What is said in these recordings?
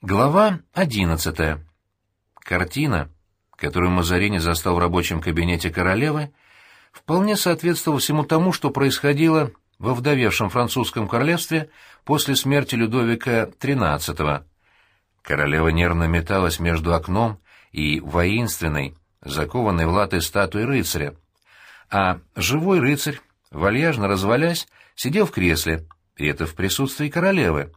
Глава одиннадцатая. Картина, которую Мазарини застал в рабочем кабинете королевы, вполне соответствовала всему тому, что происходило во вдовевшем французском королевстве после смерти Людовика XIII. Королева нервно металась между окном и воинственной, закованной в латы статуей рыцаря, а живой рыцарь, вальяжно развалясь, сидел в кресле, и это в присутствии королевы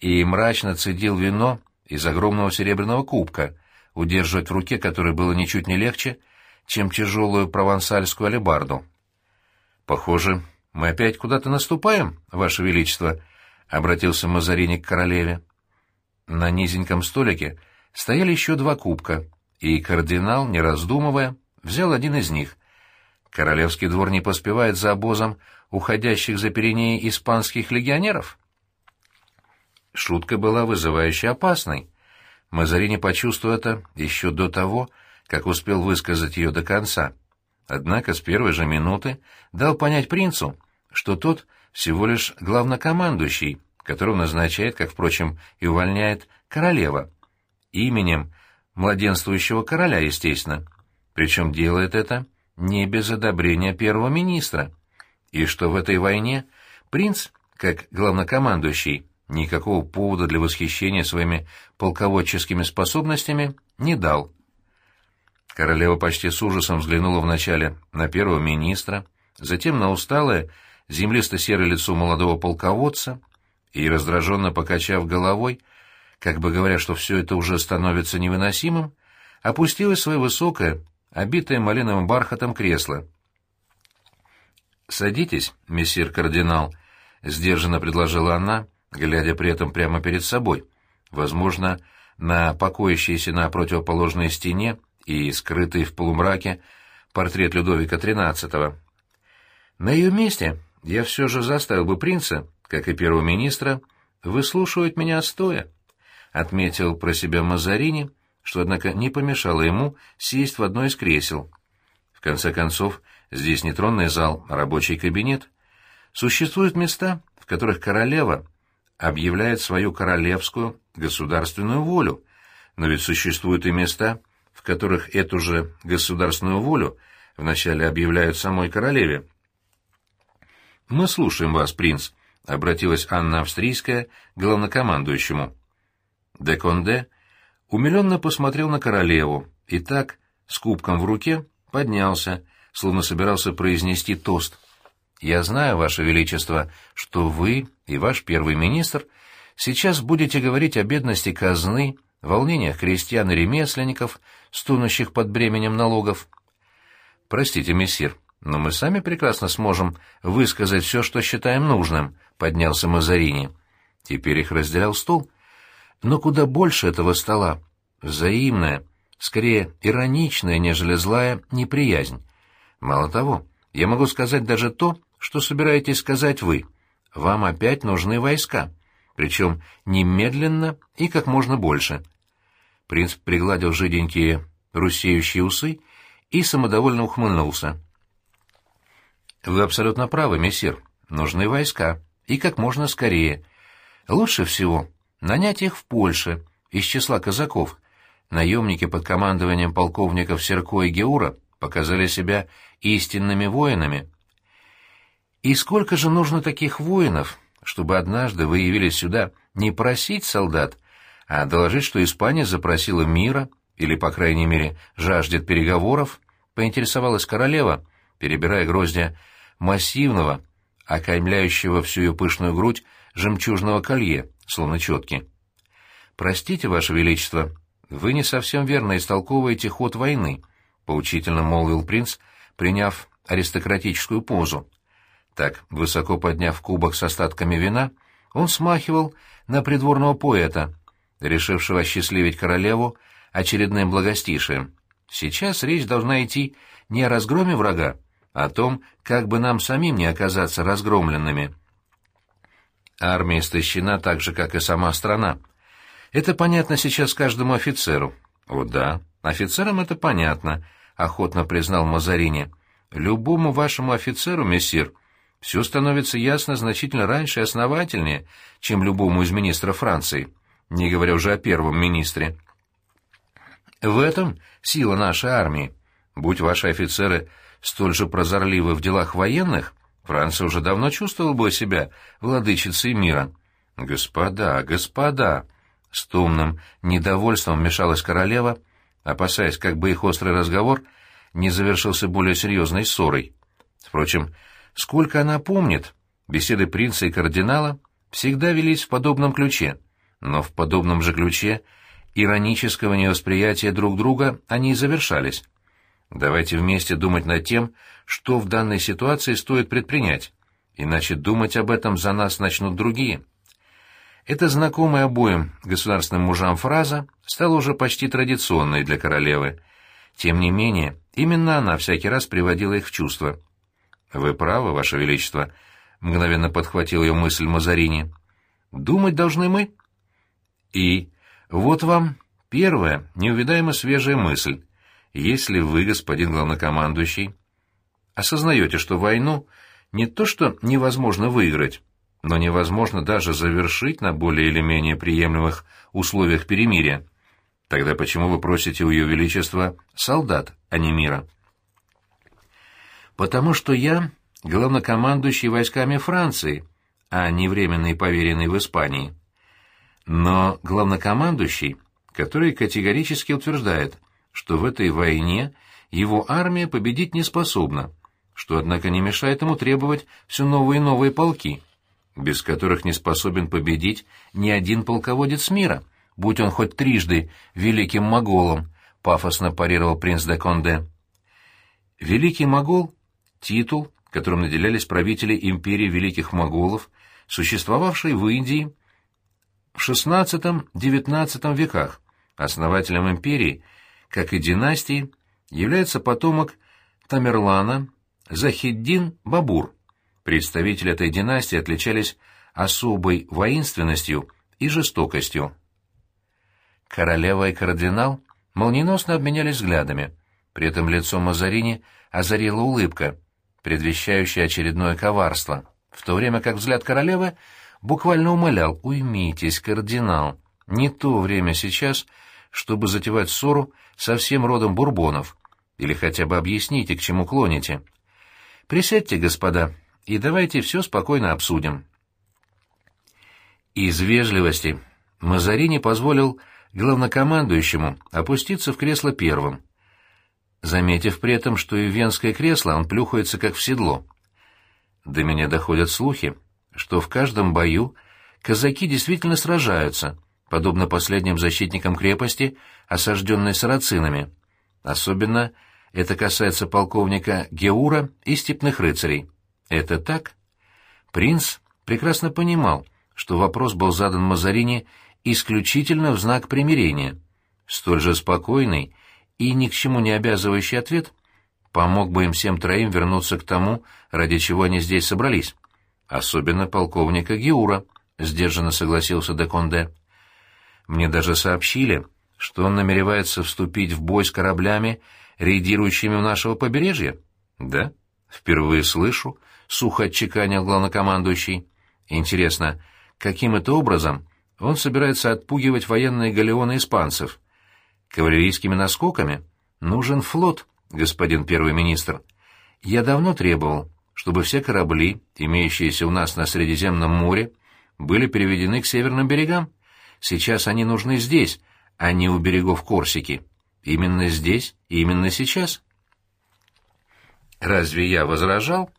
и мрачно цедил вино из огромного серебряного кубка, удерживать в руке который было ничуть не легче, чем тяжелую провансальскую алебарду. «Похоже, мы опять куда-то наступаем, Ваше Величество», — обратился Мазарини к королеве. На низеньком столике стояли еще два кубка, и кардинал, не раздумывая, взял один из них. Королевский двор не поспевает за обозом уходящих за Пиренеи испанских легионеров? Шутка была вызывающе опасной. Мазарини почувствовал это еще до того, как успел высказать ее до конца. Однако с первой же минуты дал понять принцу, что тот всего лишь главнокомандующий, которого назначает, как, впрочем, и увольняет королева. Именем младенствующего короля, естественно. Причем делает это не без одобрения первого министра. И что в этой войне принц, как главнокомандующий, никакого повода для восхищения своими полководческими способностями не дал. Королева почти с ужасом взглянула вначале на первого министра, затем на усталое, землисто-серое лицо молодого полководца и, раздраженно покачав головой, как бы говоря, что все это уже становится невыносимым, опустилась в свое высокое, обитое малиновым бархатом кресло. «Садитесь, мессир кардинал», — сдержанно предложила она, глядя при этом прямо перед собой, возможно, на покоящийся на противоположной стене и скрытый в полумраке портрет Людовика XIII. На ее месте я все же заставил бы принца, как и первого министра, выслушивать меня стоя, — отметил про себя Мазарини, что, однако, не помешало ему сесть в одно из кресел. В конце концов, здесь не тронный зал, а рабочий кабинет. Существуют места, в которых королева объявляет свою королевскую государственную волю, но ведь существуют и места, в которых эту же государственную волю вначале объявляют самой королеве. «Мы слушаем вас, принц», — обратилась Анна Австрийская к главнокомандующему. Де Конде умиленно посмотрел на королеву и так, с кубком в руке, поднялся, словно собирался произнести тост. «Я знаю, Ваше Величество, что вы и ваш первый министр сейчас будете говорить о бедности казны, волнениях крестьян и ремесленников, стонущих под бременем налогов. Простите, мессир, но мы сами прекрасно сможем высказать все, что считаем нужным», — поднялся Мазарини. Теперь их разделял стол. Но куда больше этого стола. Взаимная, скорее ироничная, нежели злая, неприязнь. Мало того, я могу сказать даже то, что собираетесь сказать вы. Вам опять нужны войска, причем немедленно и как можно больше. Принц пригладил жиденькие русеющие усы и самодовольно ухмыльнулся. «Вы абсолютно правы, мессир. Нужны войска. И как можно скорее. Лучше всего нанять их в Польше, из числа казаков. Наемники под командованием полковников Серко и Геура показали себя истинными воинами. И сколько же нужно таких воинов, чтобы однажды вы явились сюда не просить солдат, а доложить, что Испания запросила мира, или, по крайней мере, жаждет переговоров, поинтересовалась королева, перебирая гроздья массивного, окаймляющего всю ее пышную грудь, жемчужного колье, словно четки. «Простите, Ваше Величество, вы не совсем верно истолковываете ход войны», — поучительно молвил принц, приняв аристократическую позу. Так, высоко подняв кубок с остатками вина, он смахивал на придворного поэта, решившего счастливить королеву очередным благостишием. Сейчас речь должна идти не о разгроме врага, а о том, как бы нам самим не оказаться разгромленными. Армия истощена так же, как и сама страна. Это понятно сейчас каждому офицеру. О да, офицерам это понятно, — охотно признал Мазарини. Любому вашему офицеру, мессир, — все становится ясно значительно раньше и основательнее, чем любому из министров Франции. не говоря уже о первом министре. В этом сила нашей армии. Будь ваши офицеры столь же прозорливы в делах военных, Франция уже давно чувствовала бы себя владычицей мира. «Господа, господа!» С томным недовольством вмешалась королева, опасаясь, как бы их острый разговор не завершился более серьезной ссорой. Впрочем, сколько она помнит, беседы принца и кардинала всегда велись в подобном ключе, но в подобном же ключе иронического невосприятия друг друга они и завершались. Давайте вместе думать над тем, что в данной ситуации стоит предпринять, иначе думать об этом за нас начнут другие. Эта знакомая обоим государственным мужам фраза стала уже почти традиционной для королевы. Тем не менее, именно она всякий раз приводила их в чувство. «Вы правы, Ваше Величество», — мгновенно подхватил ее мысль Мазарини. «Думать должны мы». «И вот вам первая, неувидаемо свежая мысль. Если вы, господин главнокомандующий, осознаете, что войну не то что невозможно выиграть, но невозможно даже завершить на более или менее приемлемых условиях перемирия, тогда почему вы просите у Ее Величества солдат, а не мира? Потому что я главнокомандующий войсками Франции, а не временный поверенный в Испании. Но главнокомандующий, который категорически утверждает, что в этой войне его армия победить не способна, что, однако, не мешает ему требовать все новые и новые полки, без которых не способен победить ни один полководец мира, будь он хоть трижды великим моголом, пафосно парировал принц де Конде. Великий могол — титул, которым наделялись правители империи великих моголов, существовавшей в Индии, в XVI-XIX веках основателем империи, как и династии, является потомок Тамерлана Захиддин Бабур. Представители этой династии отличались особой воинственностью и жестокостью. Королева и кардинал молниеносно обменялись взглядами. При этом лицо Мазарини озарила улыбка, предвещающая очередное коварство, в то время как взгляд королевы буквально умолял «Уймитесь, кардинал, не то время сейчас, чтобы затевать ссору со всем родом бурбонов, или хотя бы объясните, к чему клоните. Присядьте, господа, и давайте все спокойно обсудим». Из вежливости Мазарини позволил главнокомандующему опуститься в кресло первым, заметив при этом, что и в венское кресло он плюхается как в седло. До меня доходят слухи, что в каждом бою казаки действительно сражаются, подобно последним защитникам крепости, осажденной сарацинами. Особенно это касается полковника Геура и степных рыцарей. Это так? Принц прекрасно понимал, что вопрос был задан Мазарини исключительно в знак примирения. Столь же спокойный и ни к чему не обязывающий ответ помог бы им всем троим вернуться к тому, ради чего они здесь собрались. Особенно полковника Гиура, — сдержанно согласился Деконде. Мне даже сообщили, что он намеревается вступить в бой с кораблями, рейдирующими у нашего побережья. Да? Впервые слышу, — сухо отчеканил главнокомандующий. Интересно, каким это образом он собирается отпугивать военные галеоны испанцев? Кавалерийскими наскоками? Нужен флот, господин первый министр. Я давно требовал, чтобы все корабли, имеющиеся у нас на Средиземном море, были переведены к северным берегам. Сейчас они нужны здесь, а не у берегов Корсики. Именно здесь и именно сейчас. Разве я возражал?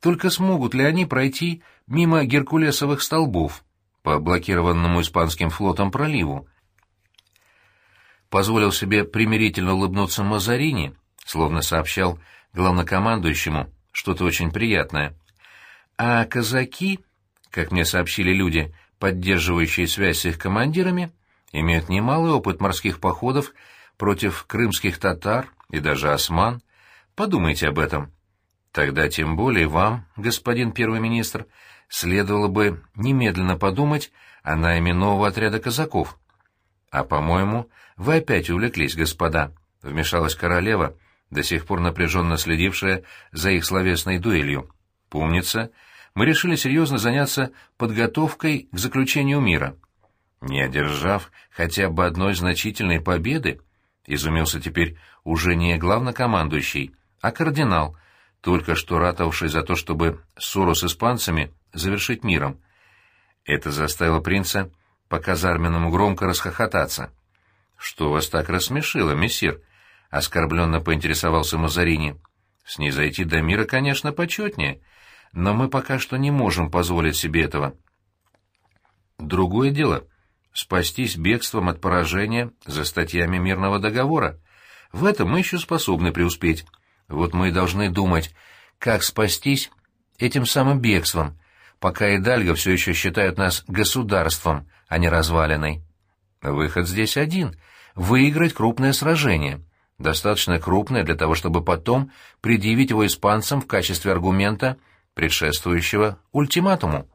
Только смогут ли они пройти мимо геркулесовых столбов по блокированному испанским флотом проливу? Позволил себе примирительно улыбнуться Мазарини, словно сообщал главнокомандующему, что-то очень приятное. А казаки, как мне сообщили люди, поддерживающие связь с их командирами, имеют немалый опыт морских походов против крымских татар и даже осман. Подумайте об этом. Тогда тем более вам, господин первый министр, следовало бы немедленно подумать о найме нового отряда казаков. А, по-моему, вы опять увлеклись, господа, — вмешалась королева, — до сих пор напряженно следившая за их словесной дуэлью. Помнится, мы решили серьезно заняться подготовкой к заключению мира. Не одержав хотя бы одной значительной победы, изумился теперь уже не главнокомандующий, а кардинал, только что ратовавший за то, чтобы ссору с испанцами завершить миром. Это заставило принца по казарменному громко расхохотаться. «Что вас так рассмешило, мессир?» — оскорбленно поинтересовался Мазарини. «Снизойти до мира, конечно, почетнее, но мы пока что не можем позволить себе этого». «Другое дело — спастись бегством от поражения за статьями мирного договора. В этом мы еще способны преуспеть. Вот мы и должны думать, как спастись этим самым бегством, пока Идальго все еще считают нас государством, а не развалиной. Выход здесь один — выиграть крупное сражение, достаточно крупное для того, чтобы потом предъявить его испанцам в качестве аргумента, предшествующего ультиматуму.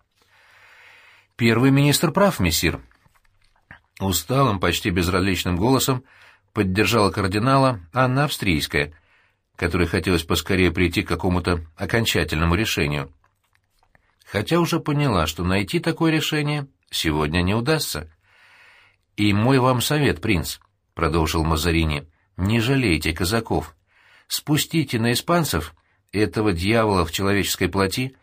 Первый министр прав, мессир. Усталым, почти безразличным голосом поддержала кардинала Анна Австрийская, которой хотелось поскорее прийти к какому-то окончательному решению. Хотя уже поняла, что найти такое решение сегодня не удастся. «И мой вам совет, принц», — продолжил Мазарини, — «не жалейте казаков. Спустите на испанцев этого дьявола в человеческой плоти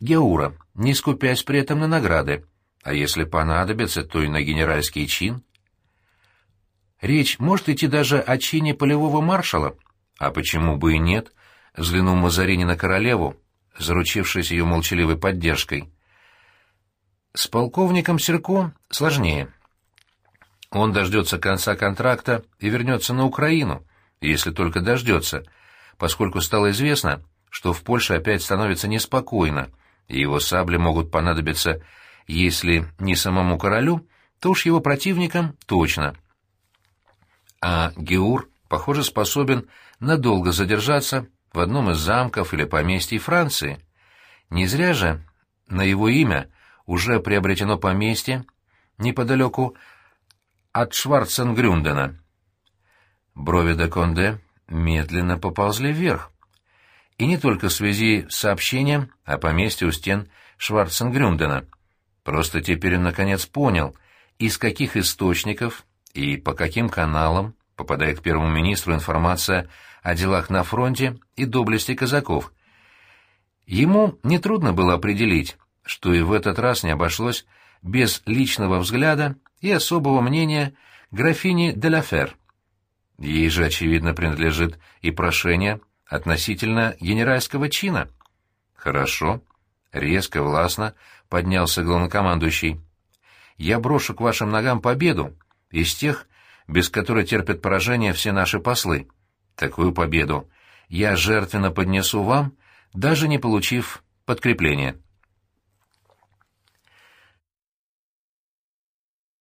Геура, не скупясь при этом на награды, а если понадобится, то и на генеральский чин». Речь может идти даже о чине полевого маршала, а почему бы и нет, взглянул Мазарини на королеву, заручившись ее молчаливой поддержкой. С полковником Серко сложнее. Он дождется конца контракта и вернется на Украину, если только дождется, поскольку стало известно, что в Польше опять становится неспокойно, и его сабли могут понадобиться, если не самому королю, то уж его противникам точно. А Геур, похоже, способен надолго задержаться в одном из замков или поместий Франции. Не зря же на его имя уже приобретено поместье неподалеку от Шварценгрюндена. Брови де Конде медленно поползли вверх. И не только в связи с сообщением о поместье у стен Шварценгрюндена. Просто теперь он наконец понял, из каких источников и по каким каналам попадает к первому министру информация о делах на фронте и доблести казаков. Ему нетрудно было определить, что и в этот раз не обошлось без личного взгляда и особого мнения графини де ла Фер. Ей же, очевидно, принадлежит и прошение относительно генеральского чина. «Хорошо», — резко, властно поднялся главнокомандующий. «Я брошу к вашим ногам победу из тех, без которой терпят поражение все наши послы. Такую победу я жертвенно поднесу вам, даже не получив подкрепления.